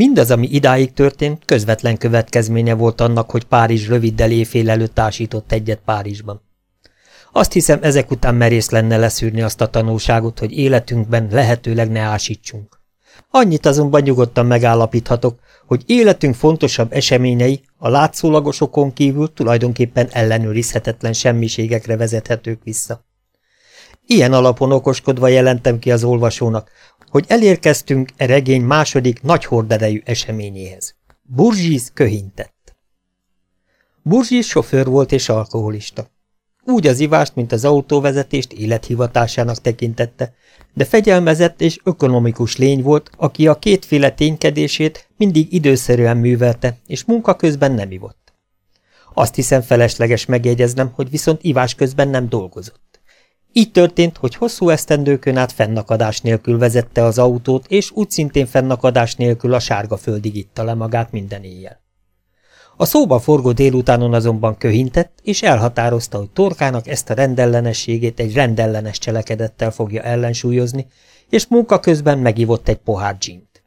Mindaz, ami idáig történt, közvetlen következménye volt annak, hogy Párizs röviddel éjfél előtt társított egyet Párizsban. Azt hiszem, ezek után merész lenne leszűrni azt a tanulságot, hogy életünkben lehetőleg ne ásítsunk. Annyit azonban nyugodtan megállapíthatok, hogy életünk fontosabb eseményei a látszólagosokon kívül tulajdonképpen ellenőrizhetetlen semmiségekre vezethetők vissza. Ilyen alapon okoskodva jelentem ki az olvasónak, hogy elérkeztünk e regény második nagy horderejű eseményéhez. Burzsiz köhintett. Burzsiz sofőr volt és alkoholista. Úgy az ivást, mint az autóvezetést élethivatásának tekintette, de fegyelmezett és ökonomikus lény volt, aki a kétféle ténykedését mindig időszerűen művelte, és munka közben nem ivott. Azt hiszem felesleges megjegyeznem, hogy viszont ivás közben nem dolgozott. Így történt, hogy hosszú esztendőkön át fennakadás nélkül vezette az autót, és úgy szintén fennakadás nélkül a sárga földig itta le magát minden éjjel. A szóba forgó délutánon azonban köhintett, és elhatározta, hogy torkának ezt a rendellenességét egy rendellenes cselekedettel fogja ellensúlyozni, és munka közben megivott egy pohár dzsint.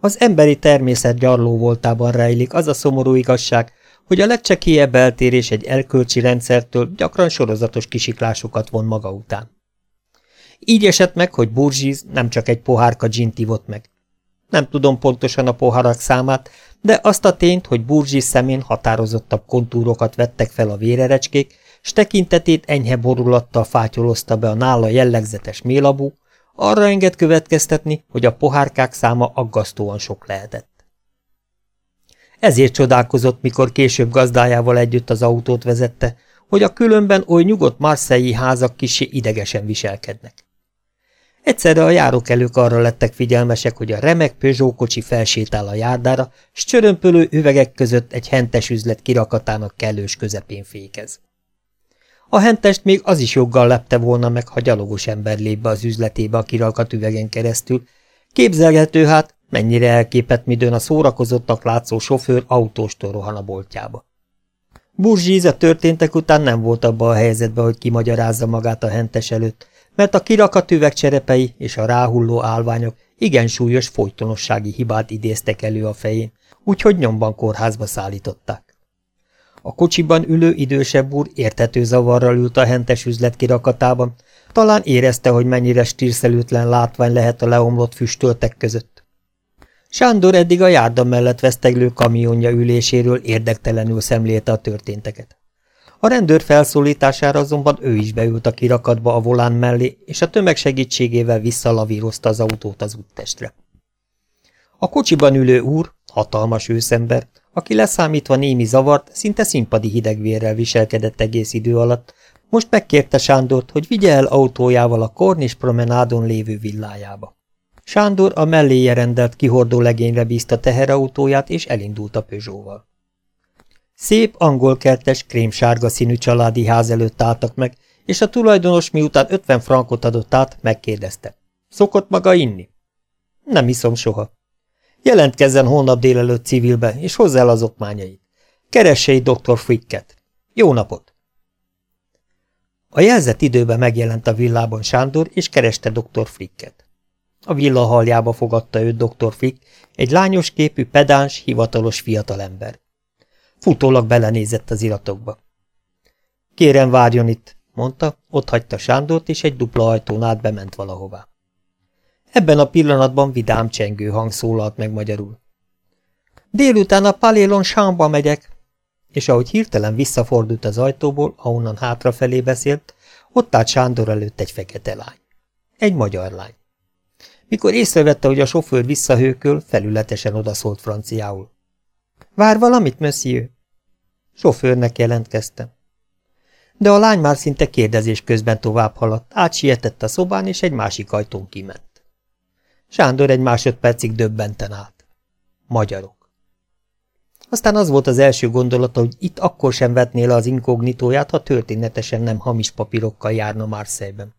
Az emberi természet gyarló voltában rejlik az a szomorú igazság, hogy a legcsekélyebb eltérés egy elkölcsi rendszertől gyakran sorozatos kisiklásokat von maga után. Így esett meg, hogy Burzsiz nem csak egy pohárka dzsint ivott meg. Nem tudom pontosan a poharak számát, de azt a tényt, hogy Burzsi szemén határozottabb kontúrokat vettek fel a vérerecskék, s tekintetét enyhe borulattal fátyolozta be a nála jellegzetes mélabú, arra enged következtetni, hogy a pohárkák száma aggasztóan sok lehetett. Ezért csodálkozott, mikor később gazdájával együtt az autót vezette, hogy a különben oly nyugodt marszei házak kisé idegesen viselkednek. Egyszerre a járókelők arra lettek figyelmesek, hogy a remek Peugeot kocsi felsétál a járdára, s csörömpölő üvegek között egy hentes üzlet kirakatának kellős közepén fékez. A hentest még az is joggal lepte volna meg, ha gyalogos ember lép be az üzletébe a kirakat üvegen keresztül. Képzelgető hát, mennyire elképett midőn a szórakozottak látszó sofőr autóstól rohan a boltjába. Burzsíz a történtek után nem volt abba a helyzetben, hogy kimagyarázza magát a hentes előtt, mert a kirakat üvegcserepei és a ráhulló állványok igen súlyos folytonossági hibát idéztek elő a fején, úgyhogy nyomban kórházba szállították. A kocsiban ülő idősebb úr értető zavarral ült a hentes üzlet kirakatában, talán érezte, hogy mennyire stírszelőtlen látvány lehet a leomlott füstöltek között. Sándor eddig a járda mellett veszteglő kamionja üléséről érdektelenül szemlélte a történteket. A rendőr felszólítására azonban ő is beült a kirakatba a volán mellé, és a tömeg segítségével visszalavírozta az autót az úttestre. A kocsiban ülő úr, hatalmas őszember, aki leszámítva némi zavart, szinte színpadi hidegvérrel viselkedett egész idő alatt, most megkérte Sándort, hogy vigye el autójával a Kornis promenádon lévő villájába. Sándor a melléje rendelt kihordó legényre bízta teherautóját, és elindult a Peugeot-val. Szép angolkertes, krémsárga színű családi ház előtt álltak meg, és a tulajdonos miután 50 frankot adott át, megkérdezte. Szokott maga inni? Nem iszom soha. Jelentkezzen holnap délelőtt civilbe, és hozz el az okmányait. Keresse egy dr. Fricket. Jó napot! A jelzett időben megjelent a villában Sándor, és kereste dr. Fricket. A villa haljába fogadta őt dr. Frick, egy lányos képű, pedáns, hivatalos fiatalember. Futólag belenézett az iratokba. Kérem, várjon itt, mondta, ott hagyta Sándort, és egy dupla ajtón át bement valahová. Ebben a pillanatban vidám csengő hang szólalt meg magyarul. Délután a Palélon Sámba megyek, és ahogy hirtelen visszafordult az ajtóból, ahonnan hátrafelé beszélt, ott állt Sándor előtt egy fekete lány. Egy magyar lány. Mikor észrevette, hogy a sofőr visszahőköl, felületesen odaszólt franciául. Vár valamit, monsieur? Sofőrnek jelentkeztem. De a lány már szinte kérdezés közben tovább haladt, átsietett a szobán, és egy másik ajtón kiment. Sándor egy másodpercig döbbenten állt. Magyarok. Aztán az volt az első gondolata, hogy itt akkor sem vetné le az inkognitóját, ha történetesen nem hamis papírokkal járna Marseille-ben.